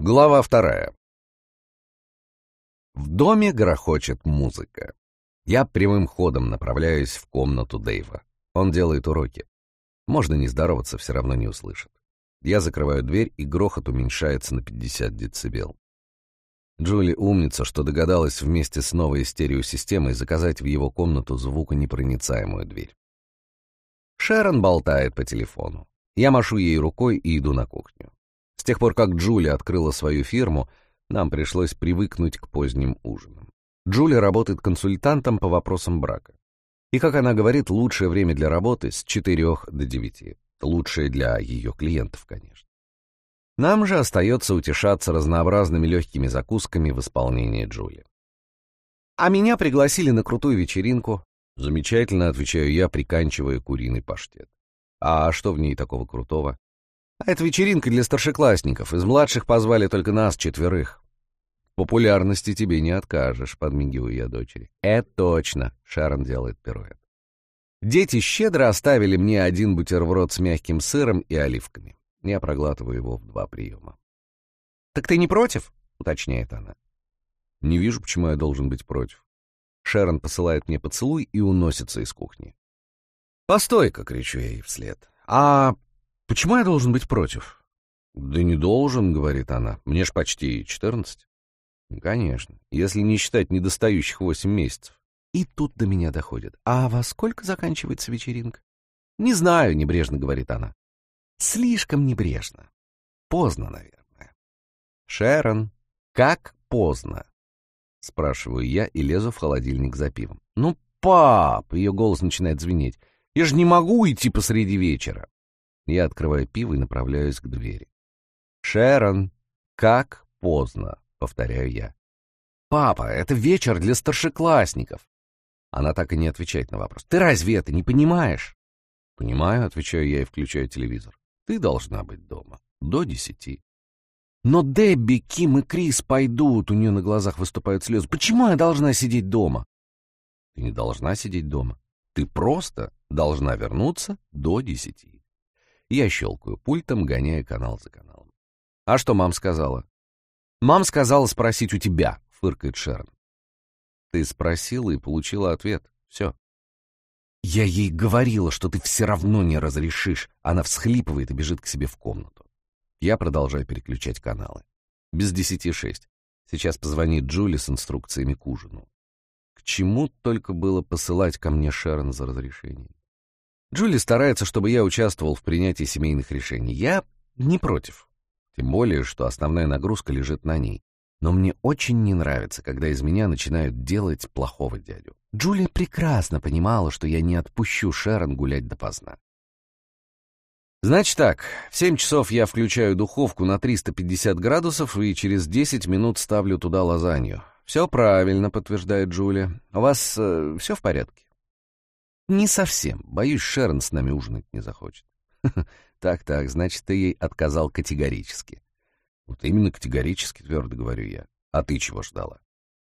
Глава вторая. В доме грохочет музыка. Я прямым ходом направляюсь в комнату Дэйва. Он делает уроки. Можно не здороваться, все равно не услышит. Я закрываю дверь, и грохот уменьшается на 50 децибел. Джули умница, что догадалась вместе с новой стереосистемой заказать в его комнату звуконепроницаемую дверь. Шерон болтает по телефону. Я машу ей рукой и иду на кухню. С тех пор, как Джули открыла свою фирму, нам пришлось привыкнуть к поздним ужинам. Джули работает консультантом по вопросам брака. И, как она говорит, лучшее время для работы с 4 до 9. Лучшее для ее клиентов, конечно. Нам же остается утешаться разнообразными легкими закусками в исполнении Джули. А меня пригласили на крутую вечеринку. Замечательно, отвечаю я, приканчивая куриный паштет. А что в ней такого крутого? А это вечеринка для старшеклассников. Из младших позвали только нас, четверых. Популярности тебе не откажешь, подмигиваю я дочери. Это точно, Шарон делает пируэт. Дети щедро оставили мне один бутерброд с мягким сыром и оливками. Я проглатываю его в два приема. «Так ты не против?» — уточняет она. Не вижу, почему я должен быть против. Шерон посылает мне поцелуй и уносится из кухни. «Постой-ка!» — кричу я ей вслед. «А Почему я должен быть против? Да не должен, говорит она. Мне ж почти четырнадцать. Конечно, если не считать недостающих восемь месяцев. И тут до меня доходит. А во сколько заканчивается вечеринка? Не знаю, небрежно говорит она. Слишком небрежно. Поздно, наверное. Шерон, как поздно? Спрашиваю я и лезу в холодильник за пивом. Ну, пап, ее голос начинает звенеть. Я же не могу идти посреди вечера. Я открываю пиво и направляюсь к двери. «Шерон, как поздно», — повторяю я. «Папа, это вечер для старшеклассников». Она так и не отвечает на вопрос. «Ты разве это не понимаешь?» «Понимаю», — отвечаю я и включаю телевизор. «Ты должна быть дома. До десяти». «Но Дебби, Ким и Крис пойдут», — у нее на глазах выступают слезы. «Почему я должна сидеть дома?» «Ты не должна сидеть дома. Ты просто должна вернуться до десяти». Я щелкаю пультом, гоняя канал за каналом. «А что мам сказала?» «Мам сказала спросить у тебя», — фыркает Шерн. «Ты спросила и получила ответ. Все». «Я ей говорила, что ты все равно не разрешишь». Она всхлипывает и бежит к себе в комнату. Я продолжаю переключать каналы. Без десяти шесть. Сейчас позвонит Джули с инструкциями к ужину. К чему только было посылать ко мне Шерон за разрешением? Джули старается, чтобы я участвовал в принятии семейных решений. Я не против. Тем более, что основная нагрузка лежит на ней. Но мне очень не нравится, когда из меня начинают делать плохого дядю. Джулия прекрасно понимала, что я не отпущу Шерон гулять допоздна. Значит так, в 7 часов я включаю духовку на 350 градусов и через 10 минут ставлю туда лазанью. Все правильно, подтверждает Джулия. У вас э, все в порядке? «Не совсем. Боюсь, Шерон с нами ужинать не захочет». «Так-так, значит, ты ей отказал категорически». «Вот именно категорически, твердо говорю я. А ты чего ждала?»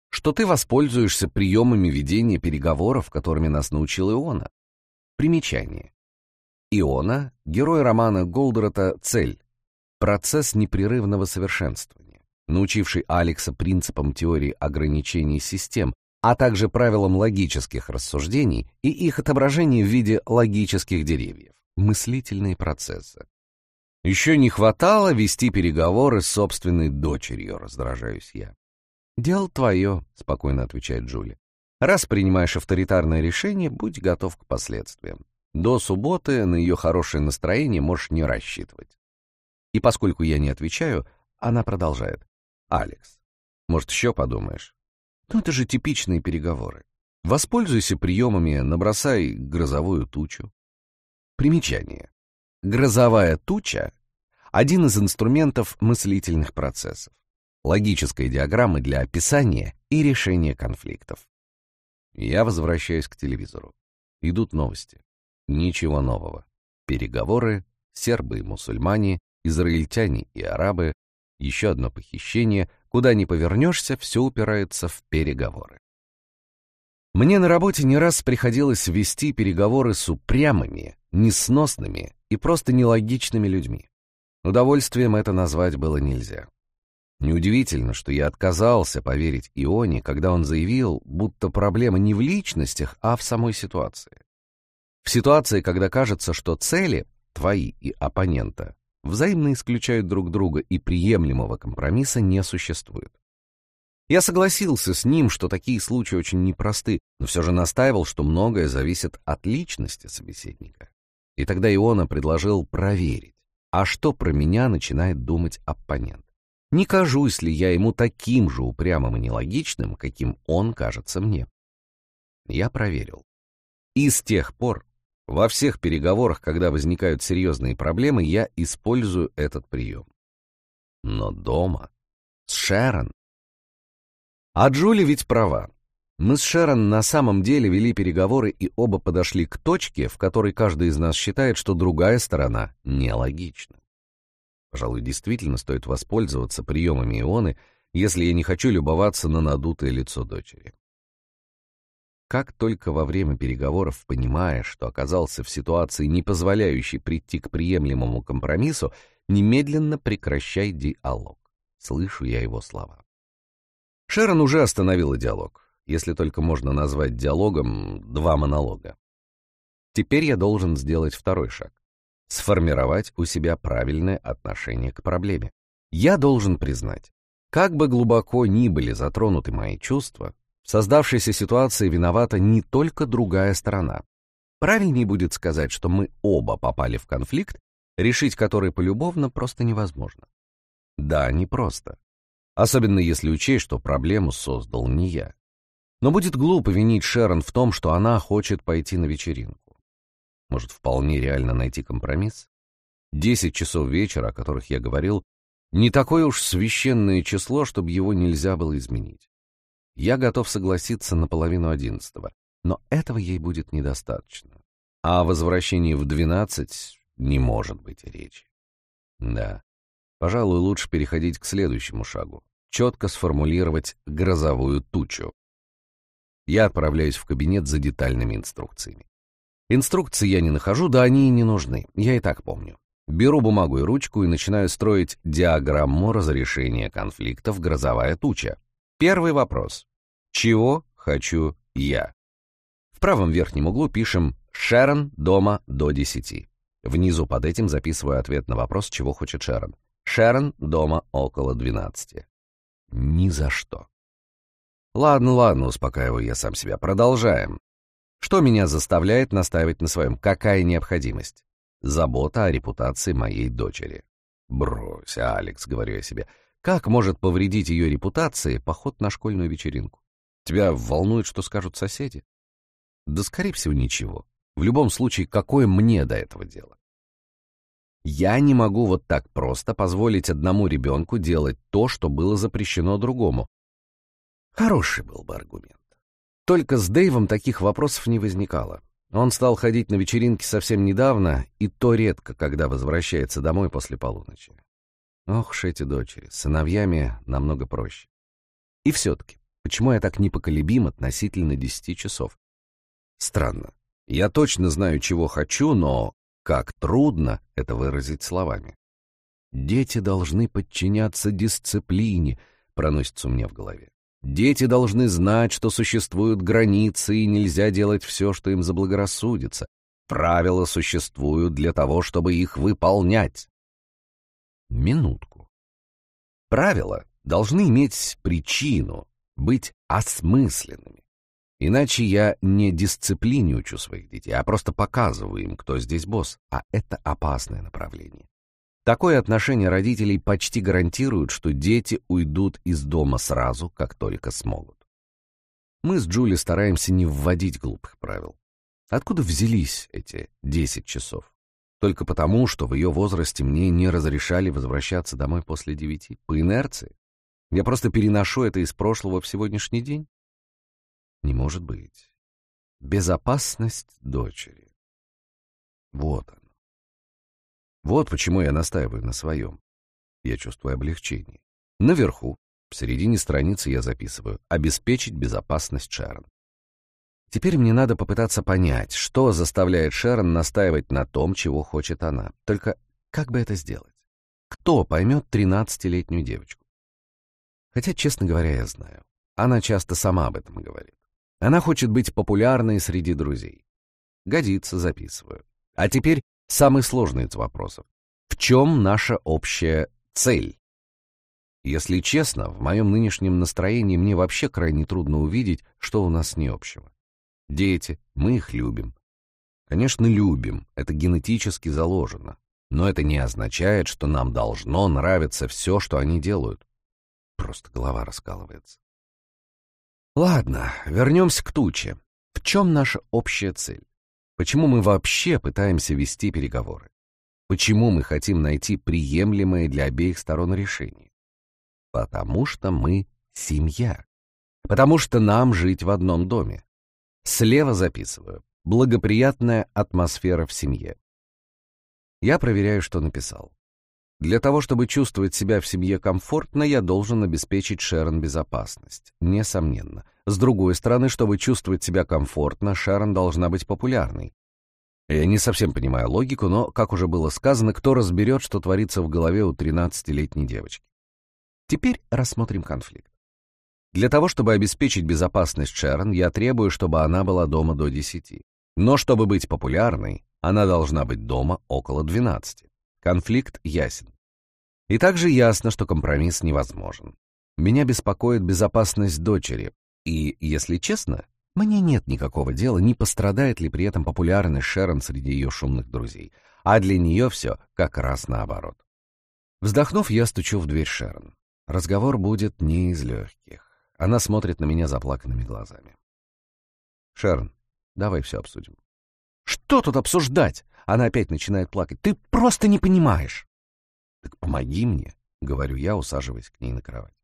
«Что ты воспользуешься приемами ведения переговоров, которыми нас научил Иона». Примечание. Иона — герой романа Голдрота «Цель» — процесс непрерывного совершенствования, научивший Алекса принципам теории ограничений систем, а также правилам логических рассуждений и их отображений в виде логических деревьев, мыслительные процессы. Еще не хватало вести переговоры с собственной дочерью, раздражаюсь я. «Дело твое», — спокойно отвечает Джули. «Раз принимаешь авторитарное решение, будь готов к последствиям. До субботы на ее хорошее настроение можешь не рассчитывать». И поскольку я не отвечаю, она продолжает. «Алекс, может, еще подумаешь? Ну, это же типичные переговоры. Воспользуйся приемами, набросай грозовую тучу. Примечание. Грозовая туча — один из инструментов мыслительных процессов. Логической диаграммы для описания и решения конфликтов. Я возвращаюсь к телевизору. Идут новости. Ничего нового. Переговоры, сербы и мусульмане, израильтяне и арабы, еще одно похищение, куда ни повернешься, все упирается в переговоры. Мне на работе не раз приходилось вести переговоры с упрямыми, несносными и просто нелогичными людьми. Удовольствием это назвать было нельзя. Неудивительно, что я отказался поверить Ионе, когда он заявил, будто проблема не в личностях, а в самой ситуации. В ситуации, когда кажется, что цели, твои и оппонента, взаимно исключают друг друга и приемлемого компромисса не существует. Я согласился с ним, что такие случаи очень непросты, но все же настаивал, что многое зависит от личности собеседника. И тогда Иона предложил проверить, а что про меня начинает думать оппонент. Не кажусь ли я ему таким же упрямым и нелогичным, каким он кажется мне? Я проверил. И с тех пор, во всех переговорах, когда возникают серьезные проблемы, я использую этот прием. Но дома, с Шерон... А Джули ведь права. Мы с Шерон на самом деле вели переговоры и оба подошли к точке, в которой каждый из нас считает, что другая сторона нелогична. Пожалуй, действительно стоит воспользоваться приемами ионы, если я не хочу любоваться на надутое лицо дочери. Как только во время переговоров понимаешь, что оказался в ситуации, не позволяющей прийти к приемлемому компромиссу, немедленно прекращай диалог. Слышу я его слова. Шерон уже остановила диалог, если только можно назвать диалогом два монолога. Теперь я должен сделать второй шаг сформировать у себя правильное отношение к проблеме. Я должен признать, как бы глубоко ни были затронуты мои чувства, в создавшейся ситуации виновата не только другая сторона. Правильнее будет сказать, что мы оба попали в конфликт, решить который полюбовно просто невозможно. Да, непросто. Особенно если учесть, что проблему создал не я. Но будет глупо винить Шерон в том, что она хочет пойти на вечеринку. Может, вполне реально найти компромисс? Десять часов вечера, о которых я говорил, не такое уж священное число, чтобы его нельзя было изменить. Я готов согласиться на половину одиннадцатого, но этого ей будет недостаточно. А о возвращении в двенадцать не может быть речи. Да, пожалуй, лучше переходить к следующему шагу. Четко сформулировать грозовую тучу. Я отправляюсь в кабинет за детальными инструкциями. Инструкции я не нахожу, да они и не нужны, я и так помню. Беру бумагу и ручку и начинаю строить диаграмму разрешения конфликтов «Грозовая туча». Первый вопрос. Чего хочу я? В правом верхнем углу пишем «Шерон дома до 10». Внизу под этим записываю ответ на вопрос, чего хочет Шерон. Шерон дома около 12. Ни за что. Ладно, ладно, успокаиваю я сам себя. Продолжаем. Что меня заставляет настаивать на своем? Какая необходимость? Забота о репутации моей дочери. Брось, Алекс, говорю я себе. Как может повредить ее репутации поход на школьную вечеринку? Тебя волнует, что скажут соседи? Да, скорее всего, ничего. В любом случае, какое мне до этого дело? Я не могу вот так просто позволить одному ребенку делать то, что было запрещено другому. Хороший был бы аргумент. Только с Дэйвом таких вопросов не возникало. Он стал ходить на вечеринки совсем недавно, и то редко, когда возвращается домой после полуночи. Ох уж эти дочери, с сыновьями намного проще. И все-таки, почему я так непоколебим относительно десяти часов? Странно. Я точно знаю, чего хочу, но как трудно это выразить словами. Дети должны подчиняться дисциплине, проносится у меня в голове. Дети должны знать, что существуют границы, и нельзя делать все, что им заблагорассудится. Правила существуют для того, чтобы их выполнять. Минутку. Правила должны иметь причину, быть осмысленными. Иначе я не дисциплине учу своих детей, а просто показываю им, кто здесь босс, а это опасное направление. Такое отношение родителей почти гарантирует, что дети уйдут из дома сразу, как только смогут. Мы с Джули стараемся не вводить глупых правил. Откуда взялись эти 10 часов? Только потому, что в ее возрасте мне не разрешали возвращаться домой после девяти, по инерции. Я просто переношу это из прошлого в сегодняшний день? Не может быть. Безопасность дочери. Вот он. Вот почему я настаиваю на своем. Я чувствую облегчение. Наверху, в середине страницы я записываю «Обеспечить безопасность Шерон». Теперь мне надо попытаться понять, что заставляет Шерон настаивать на том, чего хочет она. Только как бы это сделать? Кто поймет 13-летнюю девочку? Хотя, честно говоря, я знаю. Она часто сама об этом говорит. Она хочет быть популярной среди друзей. Годится, записываю. А теперь самый сложный из вопросов. В чем наша общая цель? Если честно, в моем нынешнем настроении мне вообще крайне трудно увидеть, что у нас не общего. Дети, мы их любим. Конечно, любим, это генетически заложено. Но это не означает, что нам должно нравиться все, что они делают. Просто голова раскалывается. Ладно, вернемся к туче. В чем наша общая цель? Почему мы вообще пытаемся вести переговоры? Почему мы хотим найти приемлемое для обеих сторон решение? Потому что мы семья. Потому что нам жить в одном доме. Слева записываю. Благоприятная атмосфера в семье. Я проверяю, что написал. Для того, чтобы чувствовать себя в семье комфортно, я должен обеспечить Шерон безопасность. Несомненно. С другой стороны, чтобы чувствовать себя комфортно, Шерон должна быть популярной. Я не совсем понимаю логику, но, как уже было сказано, кто разберет, что творится в голове у 13-летней девочки. Теперь рассмотрим конфликт. Для того, чтобы обеспечить безопасность Шерон, я требую, чтобы она была дома до 10. Но чтобы быть популярной, она должна быть дома около 12. Конфликт ясен. И также ясно, что компромисс невозможен. Меня беспокоит безопасность дочери, и, если честно, мне нет никакого дела, не пострадает ли при этом популярность Шерон среди ее шумных друзей, а для нее все как раз наоборот. Вздохнув, я стучу в дверь Шерон. Разговор будет не из легких. Она смотрит на меня заплаканными глазами. «Шерон, давай все обсудим». «Что тут обсуждать?» Она опять начинает плакать. «Ты просто не понимаешь!» «Так помоги мне», — говорю я, усаживаясь к ней на кровать.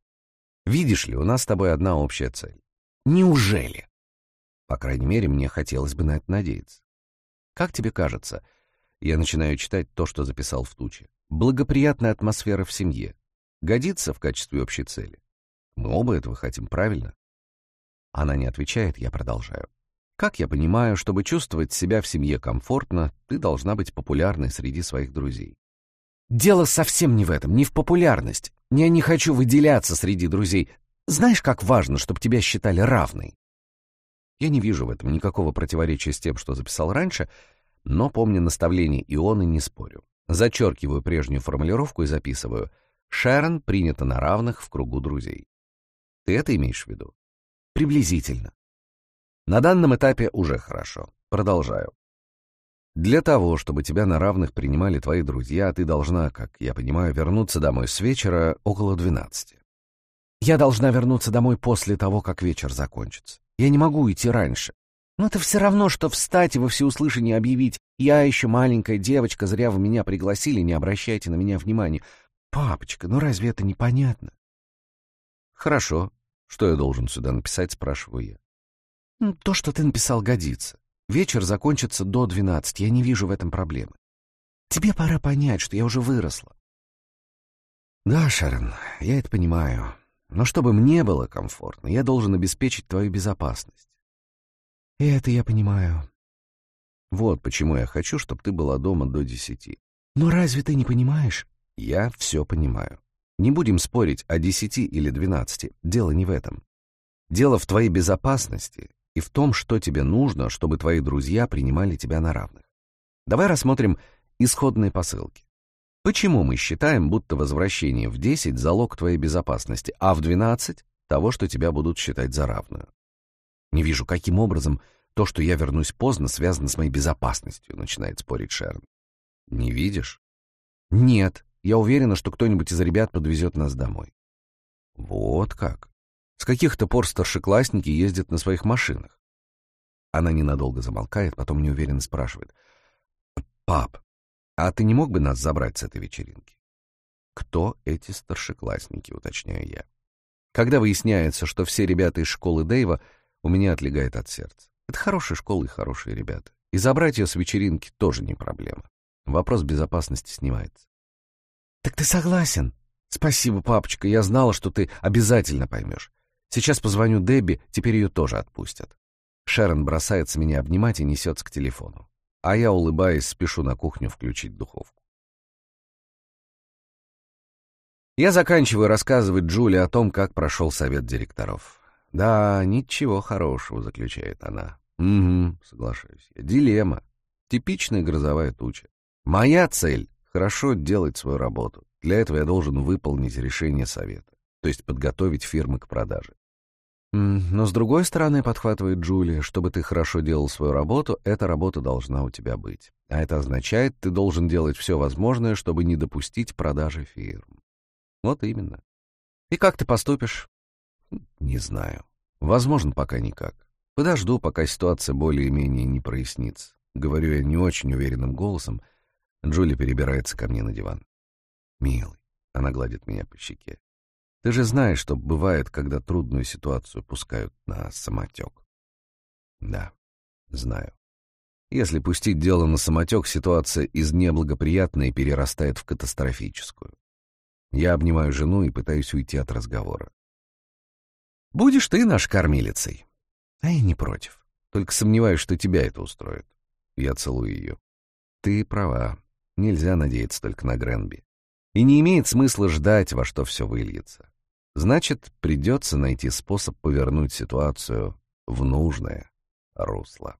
«Видишь ли, у нас с тобой одна общая цель». «Неужели?» По крайней мере, мне хотелось бы на это надеяться. Как тебе кажется, я начинаю читать то, что записал в туче. Благоприятная атмосфера в семье. Годится в качестве общей цели. Мы оба этого хотим, правильно? Она не отвечает, я продолжаю. Как я понимаю, чтобы чувствовать себя в семье комфортно, ты должна быть популярной среди своих друзей. Дело совсем не в этом, не в популярности. Я не хочу выделяться среди друзей. Знаешь, как важно, чтобы тебя считали равной? Я не вижу в этом никакого противоречия с тем, что записал раньше, но, помня наставление Ионы, не спорю. Зачеркиваю прежнюю формулировку и записываю «Шерон принята на равных в кругу друзей». Ты это имеешь в виду? Приблизительно. На данном этапе уже хорошо. Продолжаю. Для того, чтобы тебя на равных принимали твои друзья, ты должна, как я понимаю, вернуться домой с вечера около двенадцати. Я должна вернуться домой после того, как вечер закончится. Я не могу идти раньше. Но это все равно, что встать и во всеуслышание объявить «Я еще маленькая девочка, зря вы меня пригласили, не обращайте на меня внимания». «Папочка, ну разве это непонятно?» «Хорошо. Что я должен сюда написать?» — спрашиваю я. «Ну, «То, что ты написал, годится. Вечер закончится до двенадцати, я не вижу в этом проблемы. Тебе пора понять, что я уже выросла». «Да, Шарон, я это понимаю. Но чтобы мне было комфортно, я должен обеспечить твою безопасность. И это я понимаю. Вот почему я хочу, чтобы ты была дома до десяти. Но разве ты не понимаешь? Я все понимаю. Не будем спорить о десяти или двенадцати. Дело не в этом. Дело в твоей безопасности и в том, что тебе нужно, чтобы твои друзья принимали тебя на равных. Давай рассмотрим исходные посылки. Почему мы считаем, будто возвращение в 10 — залог твоей безопасности, а в 12 — того, что тебя будут считать за равную? Не вижу, каким образом то, что я вернусь поздно, связано с моей безопасностью, начинает спорить Шерон. Не видишь? Нет, я уверена, что кто-нибудь из ребят подвезет нас домой. Вот как. С каких-то пор старшеклассники ездят на своих машинах. Она ненадолго замолкает, потом неуверенно спрашивает. «Пап, а ты не мог бы нас забрать с этой вечеринки? Кто эти старшеклассники, уточняю я. Когда выясняется, что все ребята из школы Дэйва, у меня отлегает от сердца. Это хорошая школа и хорошие ребята. И забрать ее с вечеринки тоже не проблема. Вопрос безопасности снимается. «Так ты согласен?» «Спасибо, папочка, я знала, что ты обязательно поймешь. Сейчас позвоню Дебби, теперь ее тоже отпустят». Шерон бросается меня обнимать и несется к телефону а я, улыбаясь, спешу на кухню включить духовку. Я заканчиваю рассказывать Джули о том, как прошел совет директоров. «Да, ничего хорошего», — заключает она. «Угу», — соглашаюсь я. «Дилемма. Типичная грозовая туча. Моя цель — хорошо делать свою работу. Для этого я должен выполнить решение совета, то есть подготовить фирмы к продаже. Но с другой стороны, подхватывает Джулия, чтобы ты хорошо делал свою работу, эта работа должна у тебя быть. А это означает, ты должен делать все возможное, чтобы не допустить продажи фирм. Вот именно. И как ты поступишь? Не знаю. Возможно, пока никак. Подожду, пока ситуация более-менее не прояснится. Говорю я не очень уверенным голосом. Джули перебирается ко мне на диван. «Милый», — она гладит меня по щеке, — «ты же знаешь, что бывает, когда трудную ситуацию пускают на самотек». «Да, знаю. Если пустить дело на самотек, ситуация из неблагоприятной перерастает в катастрофическую. Я обнимаю жену и пытаюсь уйти от разговора. «Будешь ты наш кормилицей?» «А я не против. Только сомневаюсь, что тебя это устроит». Я целую ее. «Ты права. Нельзя надеяться только на Гренби. И не имеет смысла ждать, во что все выльется. Значит, придется найти способ повернуть ситуацию в нужное русло».